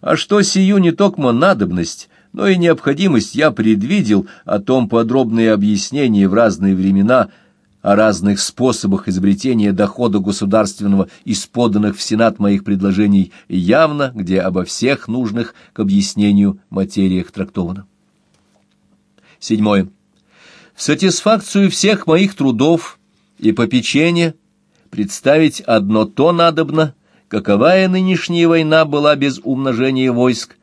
А что сию не токмо надобность, но и необходимость я предвидел, о том подробные объяснения в разные времена — о разных способах изобретения дохода государственного из поданных в Сенат моих предложений явно, где обо всех нужных к объяснению материях трактовано. Седьмое. В сатисфакцию всех моих трудов и попечения представить одно то надобно, каковая нынешняя война была без умножения войск,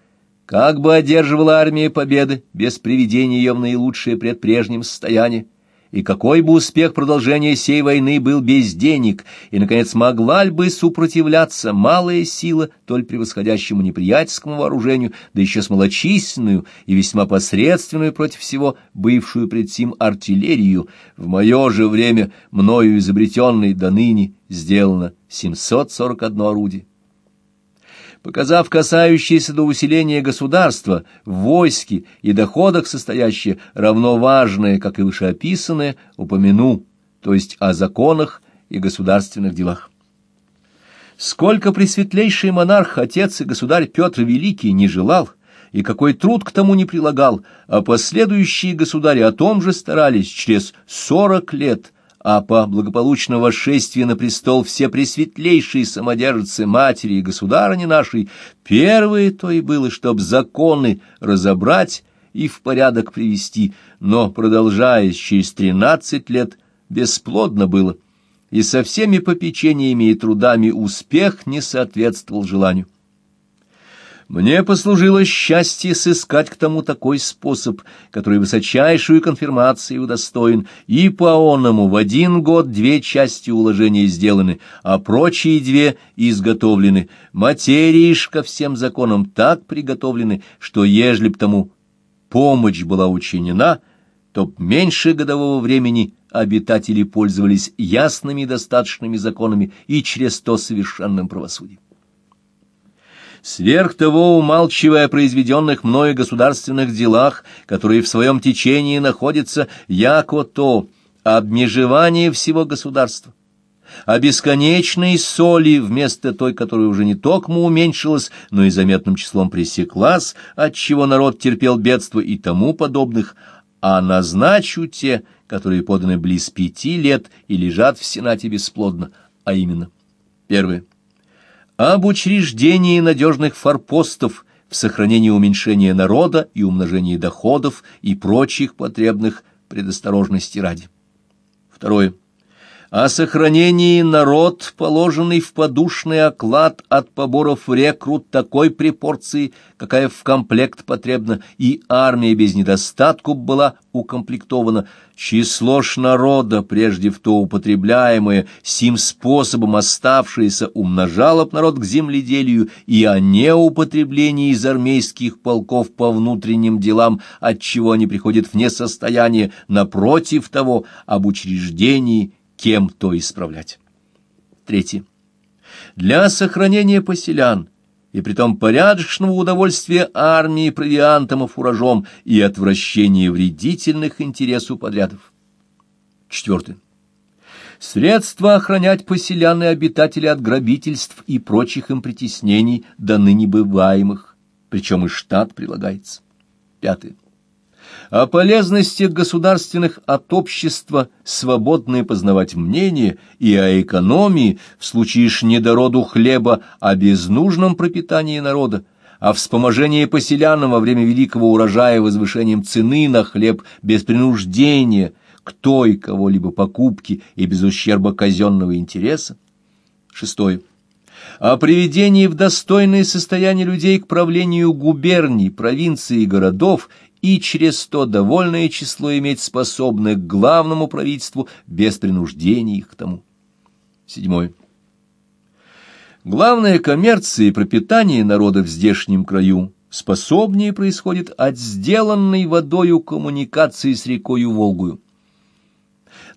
как бы одерживала армия победы без приведения ее в наилучшее предпрежнем состояние, и какой бы успех продолжения сей войны был без денег, и, наконец, могла ли бы сопротивляться малая сила, толь превосходящему неприятельскому вооружению, да еще с малочисленную и весьма посредственную против всего бывшую пред сим артиллерию, в мое же время мною изобретенной до ныне сделано 741 орудие показав касающиеся до усиления государства, в войске и доходах состоящее, равно важное, как и вышеописанное, упомяну, то есть о законах и государственных делах. Сколько пресветлейший монарх, отец и государь Петр Великий не желал, и какой труд к тому не прилагал, а последующие государи о том же старались через сорок лет – а по благополучному восшествии на престол все пресветлейшие самодержцы матери и государыни нашей, первое то и было, чтоб законы разобрать и в порядок привести, но, продолжаясь через тринадцать лет, бесплодно было, и со всеми попечениями и трудами успех не соответствовал желанию. Мне послужило счастье сыскать к тому такой способ, который высочайшую конфирмацию удостоен, и по оному в один год две части уложения сделаны, а прочие две изготовлены. Материи ко всем законам так приготовлены, что ежели б тому помощь была учинена, то меньше годового времени обитатели пользовались ясными и достаточными законами и через то совершенным правосудием. Сверх того, умалчивая о произведенных мною государственных делах, которые в своем течении находятся, яко то обмежевание всего государства, а бесконечной соли вместо той, которая уже не только уменьшилась, но и заметным числом пресеклась, отчего народ терпел бедство и тому подобных, а назначу те, которые поданы близ пяти лет и лежат в Сенате бесплодно, а именно. Первое об учреждении надежных форпостов в сохранении уменьшения народа и умножении доходов и прочих потребных предосторожности ради. Второе о сохранении народ, положенный в подушный оклад от поборов рекрут такой пропорции, какая в комплект потребна, и армия без недостатку была укомплектована, число ж народа, прежде в то употребляемое, сим способом оставшееся, умножало б народ к земледелию и о неупотреблении из армейских полков по внутренним делам, от чего они приходят в несостояние, напротив того, об учреждении кем то исправлять. Третье. Для сохранения поселян и притом порядочного удовольствия армии провиантом и фуражом и отвращения вредительных интересу подрядов. Четвертое. Средства охранять поселян и обитателей от грабительств и прочих им притеснений до ныне бываемых, причем и штат прилагается. Пятое о полезности государственных от общества свободное познавать мнение и о экономии в случае ж недороду хлеба, о безнужном пропитании народа, о вспоможении поселянам во время великого урожая возвышением цены на хлеб без принуждения к той кого-либо покупки и без ущерба казенного интереса. Шестое о приведении в достойное состояние людей к правлению губерний, провинций и городов и через то довольное число иметь способных к главному правительству без принуждения их к тому. Седьмое. Главная коммерция и пропитание народа в здешнем краю способнее происходит от сделанной водою коммуникации с рекою Волгою.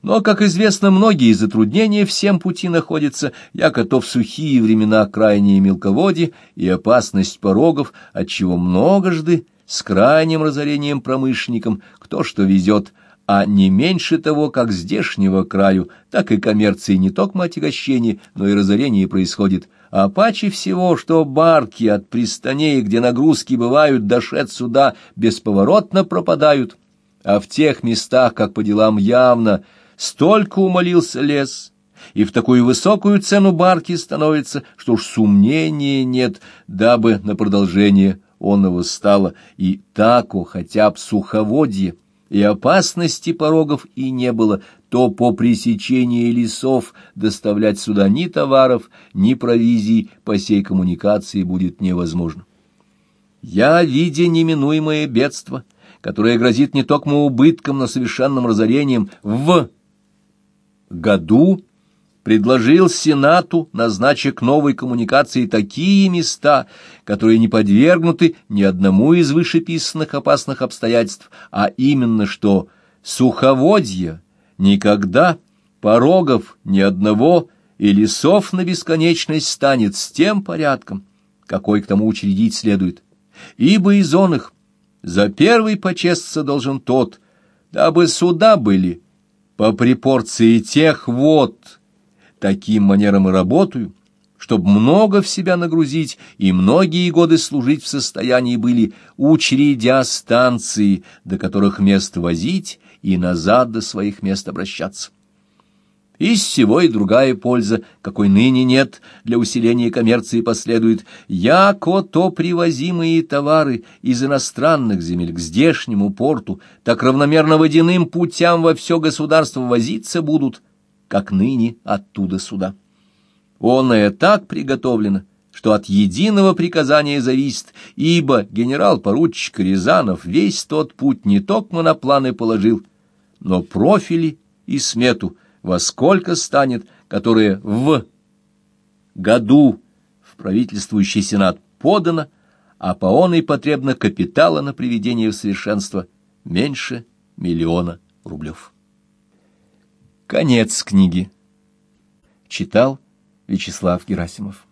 Но, как известно, многие затруднения всем пути находятся, яко то в сухие времена крайние мелководье и опасность порогов, отчего многожды с крайним разорением промышленникам, кто что везет, а не меньше того, как здешнего краю, так и коммерции не только отягощение, но и разорение происходит, а паче всего, что барки от пристаней, где нагрузки бывают, дошед сюда, бесповоротно пропадают, а в тех местах, как по делам явно, столько умолился лес, и в такую высокую цену барки становится, что уж сомнения нет, дабы на продолжение он стало, и тако хотя б суховодье, и опасности порогов и не было, то по пресечении лесов доставлять сюда ни товаров, ни провизий по сей коммуникации будет невозможно. Я, видя неминуемое бедство, которое грозит не только убытком, но совершенным разорением в году, предложил Сенату назначить к новой коммуникации такие места, которые не подвергнуты ни одному из вышеписанных опасных обстоятельств, а именно что суховодье — Никогда порогов ни одного и лесов на бесконечность станет с тем порядком, какой к тому учредить следует. Ибо из он их за первый почесться должен тот, дабы суда были по припорции тех вот, таким манером и работаю, чтоб много в себя нагрузить и многие годы служить в состоянии были, учредя станции, до которых мест возить и назад до своих мест обращаться. Из всего и другая польза, какой ныне нет, для усиления коммерции последует, яко то привозимые товары из иностранных земель к здешнему порту так равномерно водяным путям во все государство возиться будут, как ныне оттуда сюда. Оное так приготовлено, что от единого приказания зависит, ибо генерал-поручик Рязанов весь тот путь не только на планы положил, но профили и смету, во сколько станет, которые в году в правительствующий сенат подано, а по оной потребно капитала на приведение в совершенство меньше миллиона рублев. Конец книги. Читал Вячеслав Герасимов